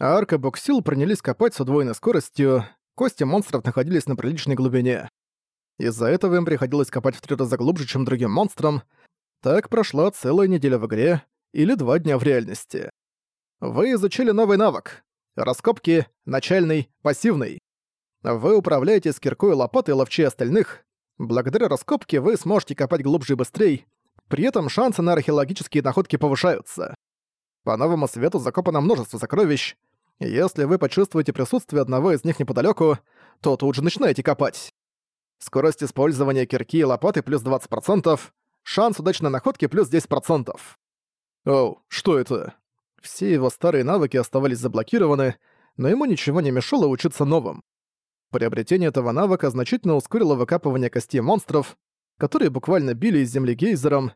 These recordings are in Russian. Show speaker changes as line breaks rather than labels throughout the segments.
Арк и Боксил принялись копать с удвоенной скоростью, кости монстров находились на приличной глубине. Из-за этого им приходилось копать в три раза глубже, чем другим монстрам. Так прошла целая неделя в игре или два дня в реальности. Вы изучили новый навык. Раскопки, начальный, пассивный. Вы управляете с киркой лопатой ловчей остальных. Благодаря раскопке вы сможете копать глубже и быстрее, при этом шансы на археологические находки повышаются. По новому свету закопано множество сокровищ. Если вы почувствуете присутствие одного из них неподалеку, то тут же начинаете копать. Скорость использования кирки и лопаты плюс 20%, шанс удачной находки плюс 10%. Оу, что это? Все его старые навыки оставались заблокированы, но ему ничего не мешало учиться новым. Приобретение этого навыка значительно ускорило выкапывание костей монстров, которые буквально били из земли гейзером,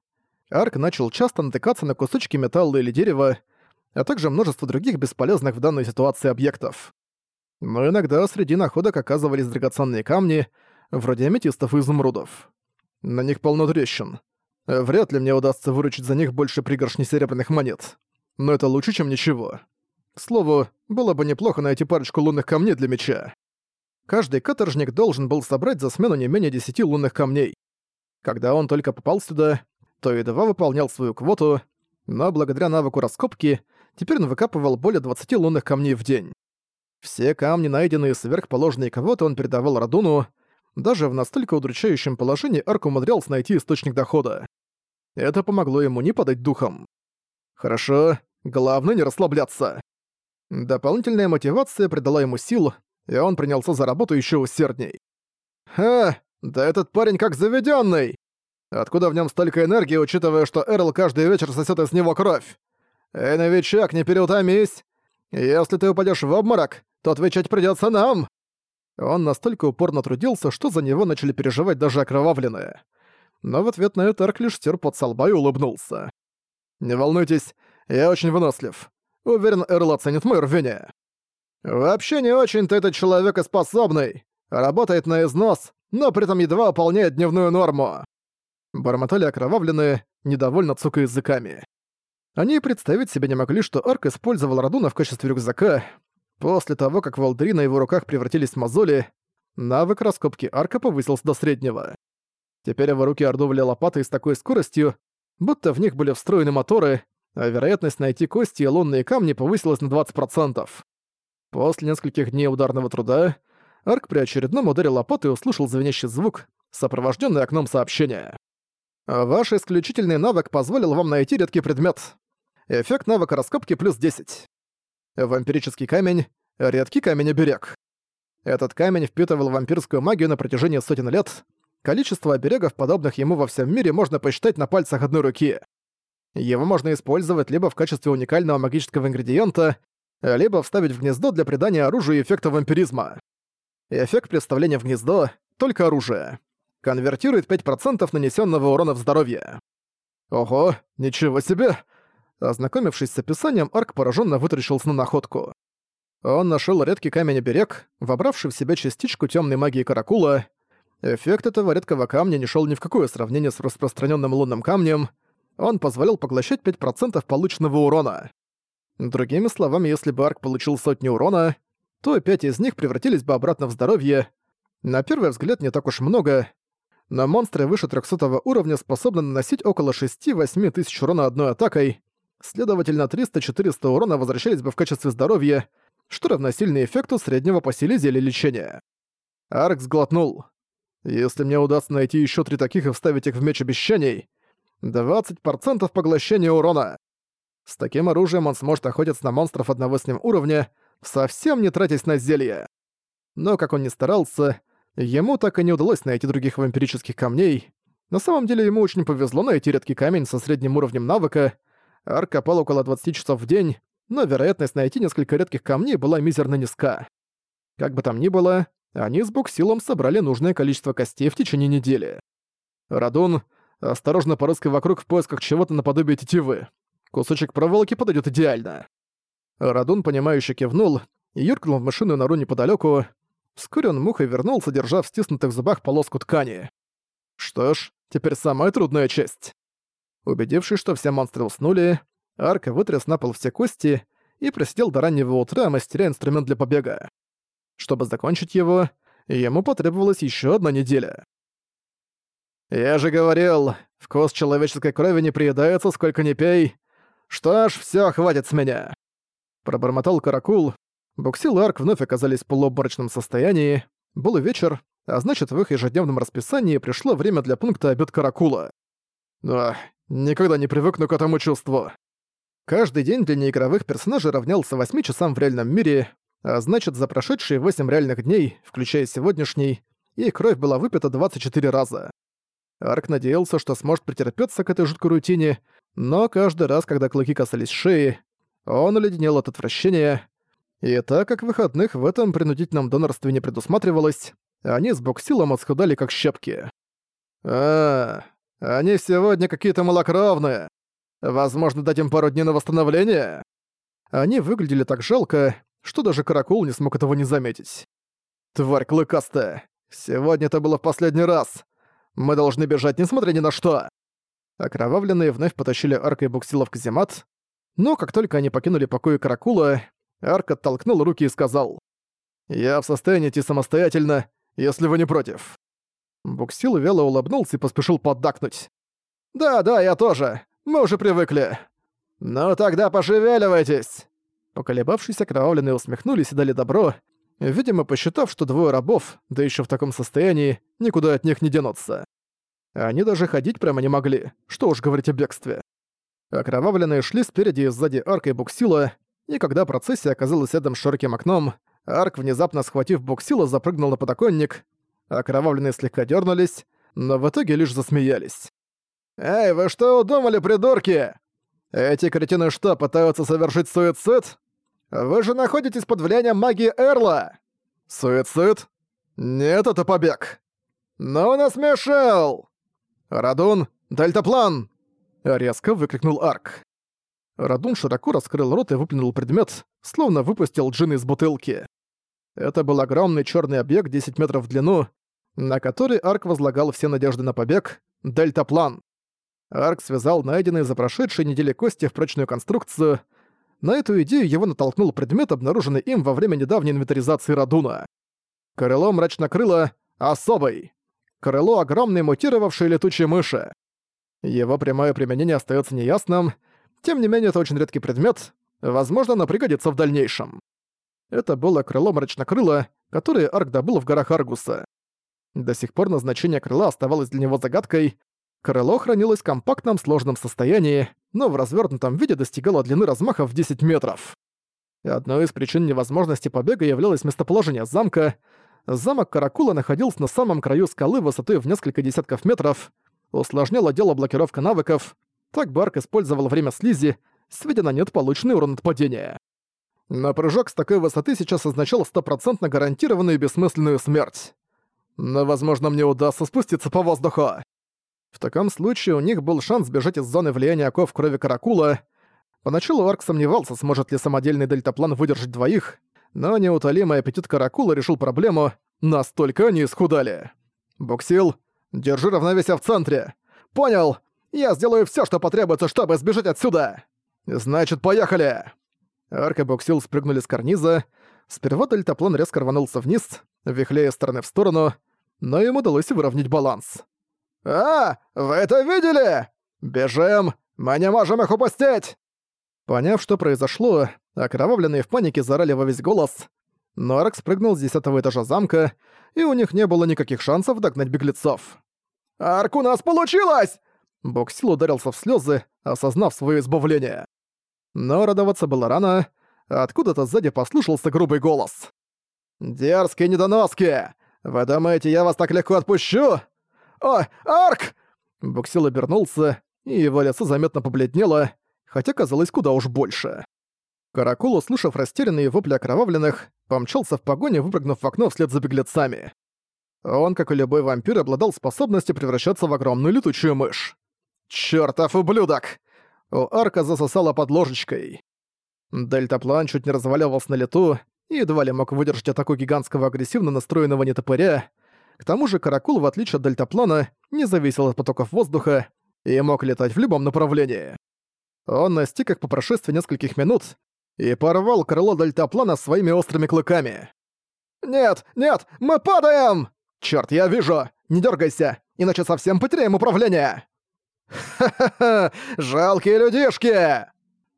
Арк начал часто натыкаться на кусочки металла или дерева, а также множество других бесполезных в данной ситуации объектов. Но иногда среди находок оказывались драгоценные камни, вроде аметистов и изумрудов. На них полно трещин. Вряд ли мне удастся выручить за них больше пригоршни серебряных монет. Но это лучше, чем ничего. К слову, было бы неплохо найти парочку лунных камней для меча. Каждый каторжник должен был собрать за смену не менее десяти лунных камней. Когда он только попал сюда, то едва выполнял свою квоту, но благодаря навыку раскопки теперь он выкапывал более 20 лунных камней в день. Все камни, найденные сверхположенные кого-то, он передавал Радуну. Даже в настолько удручающем положении Арк умудрялся найти источник дохода. Это помогло ему не подать духом. Хорошо, главное не расслабляться. Дополнительная мотивация придала ему сил, и он принялся за работу еще усердней. «Ха! Да этот парень как заведенный! Откуда в нем столько энергии, учитывая, что Эрл каждый вечер сосет из него кровь? Эй, новичок, не переутомись! Если ты упадешь в обморок, то отвечать придется нам!» Он настолько упорно трудился, что за него начали переживать даже окровавленные. Но в ответ на это Арк лишь стер под солба и улыбнулся. «Не волнуйтесь, я очень вынослив. Уверен, Эрл оценит мое рвение». «Вообще не очень-то этот человек и способный. Работает на износ, но при этом едва выполняет дневную норму. Бормотали окровавленные, недовольно цукая языками. Они представить себе не могли, что Арк использовал Радуна в качестве рюкзака. После того, как волдыри на его руках превратились в мозоли, навык раскопки Арка повысился до среднего. Теперь его руки орудовали лопатой с такой скоростью, будто в них были встроены моторы, а вероятность найти кости и лунные камни повысилась на 20%. После нескольких дней ударного труда Арк при очередном ударе лопатой услышал звенящий звук, сопровожденный окном сообщения. Ваш исключительный навык позволил вам найти редкий предмет. Эффект навыка раскопки плюс 10. Вампирический камень — редкий камень-оберег. Этот камень впитывал вампирскую магию на протяжении сотен лет. Количество оберегов, подобных ему во всем мире, можно посчитать на пальцах одной руки. Его можно использовать либо в качестве уникального магического ингредиента, либо вставить в гнездо для придания оружию эффекта вампиризма. Эффект представления в гнездо — только оружие конвертирует 5% нанесенного урона в здоровье. Ого, ничего себе! Ознакомившись с описанием, Арк пораженно вытаращился на находку. Он нашел редкий камень-оберег, вобравший в себя частичку темной магии Каракула. Эффект этого редкого камня не шел ни в какое сравнение с распространенным лунным камнем. Он позволял поглощать 5% полученного урона. Другими словами, если бы Арк получил сотню урона, то 5 из них превратились бы обратно в здоровье. На первый взгляд не так уж много, но монстры выше 300 уровня способны наносить около 6-8 тысяч урона одной атакой, следовательно 300-400 урона возвращались бы в качестве здоровья, что равносильно эффекту среднего по силе зелья лечения. Арк сглотнул. Если мне удастся найти еще три таких и вставить их в меч обещаний, 20% поглощения урона. С таким оружием он сможет охотиться на монстров одного с ним уровня, совсем не тратясь на зелье. Но как он ни старался, Ему так и не удалось найти других вампирических камней. На самом деле ему очень повезло найти редкий камень со средним уровнем навыка. Арк копал около 20 часов в день, но вероятность найти несколько редких камней была мизерно низка. Как бы там ни было, они с буксилом собрали нужное количество костей в течение недели. Радун, осторожно порыскай вокруг в поисках чего-то наподобие тетивы. Кусочек проволоки подойдет идеально. Радун, понимающе кивнул и юркнул в машину нору неподалеку. Вскоре он мухой вернулся, держа в стиснутых зубах полоску ткани. Что ж, теперь самая трудная часть. Убедившись, что все монстры уснули, Арка вытряс на пол все кости и просидел до раннего утра, мастеря инструмент для побега. Чтобы закончить его, ему потребовалась еще одна неделя. «Я же говорил, вкус человеческой крови не приедается, сколько ни пей. Что ж, все хватит с меня!» Пробормотал Каракул. Буксил и Арк вновь оказались в полуобморочном состоянии. Был вечер, а значит, в их ежедневном расписании пришло время для пункта обед Каракула. Ах, никогда не привыкну к этому чувству. Каждый день для неигровых персонажей равнялся 8 часам в реальном мире, а значит, за прошедшие 8 реальных дней, включая сегодняшний, и кровь была выпита 24 раза. Арк надеялся, что сможет претерпеться к этой жуткой рутине, но каждый раз, когда клыки касались шеи, он оледенел от отвращения. И так как выходных в этом принудительном донорстве не предусматривалось, они с боксилом отсхудали как щепки. «А, они сегодня какие-то малокровные. Возможно, дать им пару дней на восстановление?» Они выглядели так жалко, что даже Каракул не смог этого не заметить. «Тварь клыкастая! Сегодня это было в последний раз! Мы должны бежать, несмотря ни на что!» Окровавленные вновь потащили Арка и Буксила в каземат, но как только они покинули покои Каракула, Арк оттолкнул руки и сказал «Я в состоянии идти самостоятельно, если вы не против». Буксил вяло улыбнулся и поспешил поддакнуть. «Да, да, я тоже. Мы уже привыкли». «Ну тогда пошевеливайтесь!» Поколебавшись, окровавленные усмехнулись и дали добро, видимо, посчитав, что двое рабов, да еще в таком состоянии, никуда от них не денутся. Они даже ходить прямо не могли, что уж говорить о бегстве. Окровавленные шли спереди и сзади арка и буксила, и когда процессия оказалась рядом с широким окном, арк, внезапно схватив буксила, запрыгнул на подоконник, окровавленные слегка дернулись, но в итоге лишь засмеялись. «Эй, вы что удумали, придурки? Эти кретины что, пытаются совершить суицид? Вы же находитесь под влиянием магии Эрла!» «Суицид? Нет, это побег!» «Ну насмешил!» «Радун, дельтаплан!» Резко выкрикнул Арк. Радун широко раскрыл рот и выплюнул предмет, словно выпустил джин из бутылки. Это был огромный черный объект 10 метров в длину, на который Арк возлагал все надежды на побег — дельтаплан. Арк связал найденные за прошедшие недели кости в прочную конструкцию — на эту идею его натолкнул предмет, обнаруженный им во время недавней инвентаризации Радуна. Крыло мрачнокрыло особый. Крыло огромной мутировавшей летучей мыши. Его прямое применение остается неясным, тем не менее это очень редкий предмет, возможно, оно пригодится в дальнейшем. Это было крыло мрачнокрыло, которое Арк добыл в горах Аргуса. До сих пор назначение крыла оставалось для него загадкой, Крыло хранилось в компактном сложном состоянии, но в развернутом виде достигало длины размаха в 10 метров. Одной из причин невозможности побега являлось местоположение замка. Замок Каракула находился на самом краю скалы высотой в несколько десятков метров, усложняло дело блокировка навыков, так Барк использовал время слизи, сведя на нет полученный урон от падения. Но прыжок с такой высоты сейчас означал стопроцентно гарантированную бессмысленную смерть. Но, возможно, мне удастся спуститься по воздуху. В таком случае у них был шанс сбежать из зоны влияния оков крови Каракула. Поначалу Арк сомневался, сможет ли самодельный дельтаплан выдержать двоих, но неутолимый аппетит Каракула решил проблему, настолько они исхудали. «Буксил, держи равновесие в центре!» «Понял! Я сделаю все, что потребуется, чтобы сбежать отсюда!» «Значит, поехали!» Арк и Буксил спрыгнули с карниза. Сперва дельтаплан резко рванулся вниз, вихляя стороны в сторону, но им удалось выровнять баланс. «А, вы это видели? Бежим! Мы не можем их упустить!» Поняв, что произошло, окровавленные в панике заорали во весь голос. Но Арк спрыгнул с десятого этажа замка, и у них не было никаких шансов догнать беглецов. «Арк, у нас получилось!» Боксил ударился в слезы, осознав свое избавление. Но радоваться было рано, откуда-то сзади послышался грубый голос. «Дерзкие недоноски! Вы думаете, я вас так легко отпущу? «О, Арк!» Буксил обернулся, и его лицо заметно побледнело, хотя казалось куда уж больше. Каракул, услышав растерянные вопли окровавленных, помчался в погоне, выпрыгнув в окно вслед за беглецами. Он, как и любой вампир, обладал способностью превращаться в огромную летучую мышь. «Чёртов ублюдок!» У арка засосало под ложечкой. Дельтаплан чуть не разваливался на лету и едва ли мог выдержать атаку гигантского агрессивно настроенного нетопыря, к тому же Каракул, в отличие от дельтаплана, не зависел от потоков воздуха и мог летать в любом направлении. Он настиг их по прошествии нескольких минут, и порвал крыло дельтаплана своими острыми клыками. «Нет, нет, мы падаем!» «Чёрт, я вижу! Не дергайся, иначе совсем потеряем управление!» «Ха-ха-ха! Жалкие людишки!»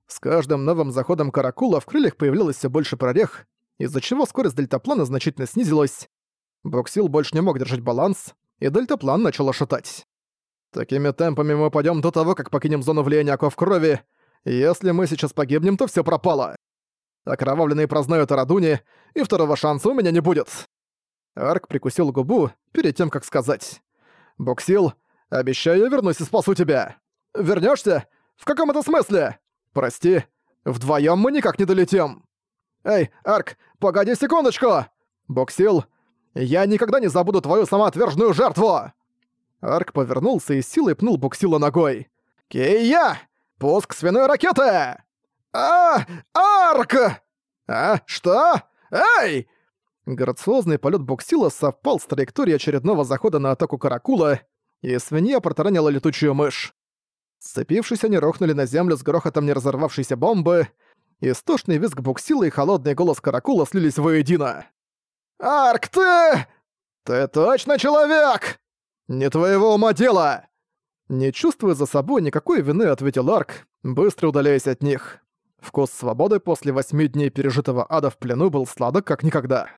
С каждым новым заходом каракула в крыльях появлялось все больше прорех, из-за чего скорость дельтаплана значительно снизилась. Боксил больше не мог держать баланс, и дельтаплан начал шатать. Такими темпами мы пойдем до того, как покинем зону влияния оков крови. Если мы сейчас погибнем, то все пропало. Окровавленные прознают о Радуне, и второго шанса у меня не будет. Арк прикусил губу перед тем, как сказать. «Боксил, обещаю, я вернусь и спасу тебя. Вернешься? В каком это смысле? Прости, вдвоем мы никак не долетим. Эй, Арк, погоди секундочку! Боксил, я никогда не забуду твою самоотверженную жертву!» Арк повернулся и силой пнул Буксила ногой. «Кия! Пуск свиной ракеты!» «А! Арк!» «А? Что? Эй!» Грациозный полет Буксила совпал с траекторией очередного захода на атаку Каракула, и свинья протаранила летучую мышь. Сцепившись, они рухнули на землю с грохотом не разорвавшейся бомбы, истошный визг Буксила и холодный голос Каракула слились воедино. «Арк, ты... Ты точно человек!» «Не твоего ума дело!» Не чувствуя за собой никакой вины, ответил Арк, быстро удаляясь от них. Вкус свободы после восьми дней пережитого ада в плену был сладок как никогда.